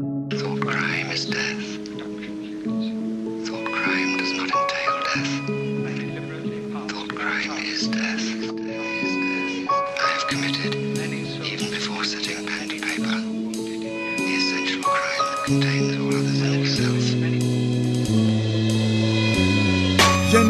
Thought crime is death. Thought crime does not entail death. Thought crime is death. I have committed, even before setting pen to paper, the essential crime that contains all others in itself.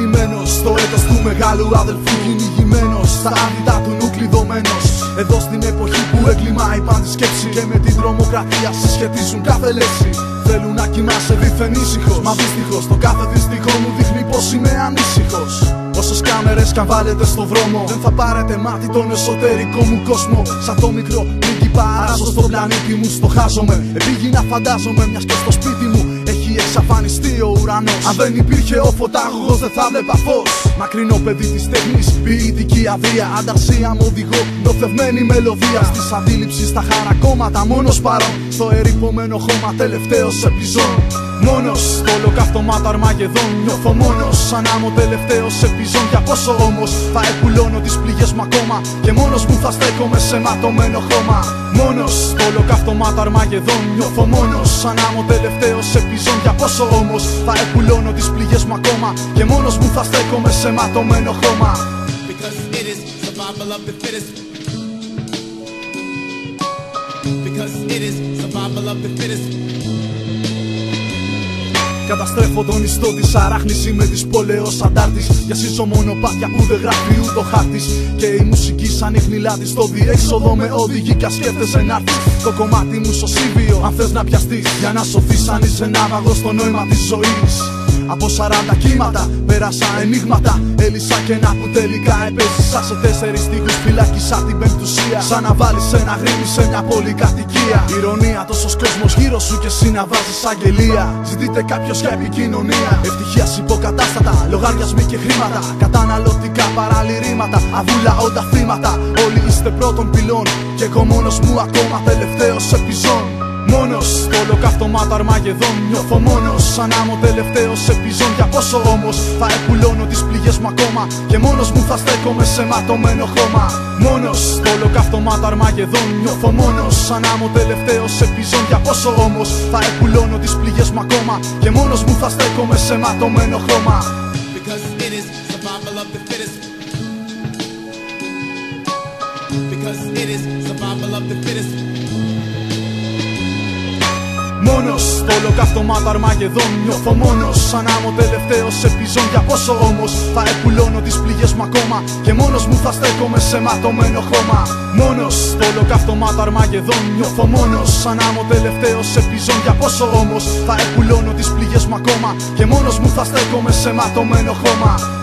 Γεννημένος στο έτος του μεγάλου αδελφού Κυνηγημένος στα άδυτα του νου κλειδωμένος. Εδώ στην εποχή που έγκλημα η πάντη σκέψη Και με την τρομοκρατία συσχετίζουν κάθε λέξη. Θέλουν να κοιμάσαι δίθεν ήσυχος Μα δυστυχώς το κάθε δυστυχό μου δείχνει πως είμαι ανήσυχος. Όσες κάμερες κι αν βάλετε στο δρόμο Δεν θα πάρετε μάτι τον εσωτερικό μου κόσμο. Σαν το μικρό πρίγκιπα αράζω στον πλανήτη μου Στοχάζομαι, επίγει να φαντάζομαι μιας και στο σπίτι μου έχει εξαφανιστεί ο ουρανός. Αν δεν υπήρχε ο φωτάγωγος, δεν θα βλέπα φως. Μακρινό παιδί της τέχνης, ποιητική αδεία. Ανταρσία μου οδηγό, νοθευμένη μελωδία. Στη αντίληψη στα χαρακόμματα, μόνος παρόν. Στο ερυπωμένο χώμα, τελευταίος επιζών. Μόνος στο ολοκαυτωμάτο Αρμαγεδόν νιώθω μόνος. Σαν άμμο τελευταίος επιζών. Για πόσο όμως θα επουλώνω τις πληγές μου ακόμα. Και μόνος μου θα στέκομαι σε ματωμένο χώμα. Μόνος στο ολοκαυτωμάτο Αρμαγεδόν νιώθω μόνος. Σαν άμμο τελευταίος επιζών. Για πόσο όμως θα επουλώνω τις πληγές μου ακόμα. Και μόνος μου θα στέκομαι σε ματωμένο χώμα. Because it is survival of the fittest. Because it is survival of the fittest. Καταστρέφω τον ιστό της αράχνηση με της πόλεως αντάρτης. Για σύζω μονοπάτια που δεν γράφει ούτε χάρτης. Και η μουσική σαν ίχνηλάτη στο διέξοδο με οδηγεί κι σκέφτεσαι να έρθεις. Το κομμάτι μου σωσίβιο, αν θε να πιαστείς. Για να σωθείς, αν είσαι ναύαγο στο νόημα της ζωής. Από 40 κύματα πέρασα ενίγματα. Έλυσα κενά που τελικά επέζησα. Σε τέσσερις τείχους φυλάκισα την πεμπτουσία. Σαν να βάλεις ένα γρήμι σε μια πολυκατοικία. Ηρωνία τόσος κόσμος γύρω σου και εσύ να βάζεις αγγελία. Ζητείτε κάποιος για επικοινωνία. Ευτυχία υποκατάστατα, λογαριασμοί και χρήματα. Καταναλωτικά παραλυρήματα, αβούλα όντα θύματα. Όλοι είστε πρώτων πυλών και εγώ μόνος μου ακόμα τελευταίος επιζών Μόνος στο ολοκαυτωμάτο Αρμαγεδόν. Νιώθω μόνος σαν άμμο τελευταίος επιζών Για πόσο όμως θα επουλώνω τις πληγές μου ακόμα Και μόνος μου θα στέκομαι σε ματωμένο χώμα Μόνος στο ολοκαυτωμάτο Αρμαγεδόν. Νιώθω μόνος σαν άμμο τελευταίος επιζών Για πόσο όμως θα επουλώνω τις πληγές μου ακόμα Και μόνος μου θα στέκομαι σε ματωμένο χώμα Because it is survival of the fittest. Because it is survival of the fittest. Μόνος στο ολοκαυτωμάτο Αρμαγεδόν Νιώθω μόνος. Σαν άμμο τελευταίος επιζών Για πόσο όμως θα επουλώνω τις πληγές μου ακόμα Και μόνος μου θα στέκομαι σε ματωμένο χώμα. Μόνος στο ολοκαυτωμάτο Αρμαγεδόν Νιώθω μόνος. Σαν άμμο τελευταίος επιζών Για πόσο όμως θα επουλώνω τις πληγές μου ακόμα Και μόνος μου θα στέκομαι σε ματωμένο χώμα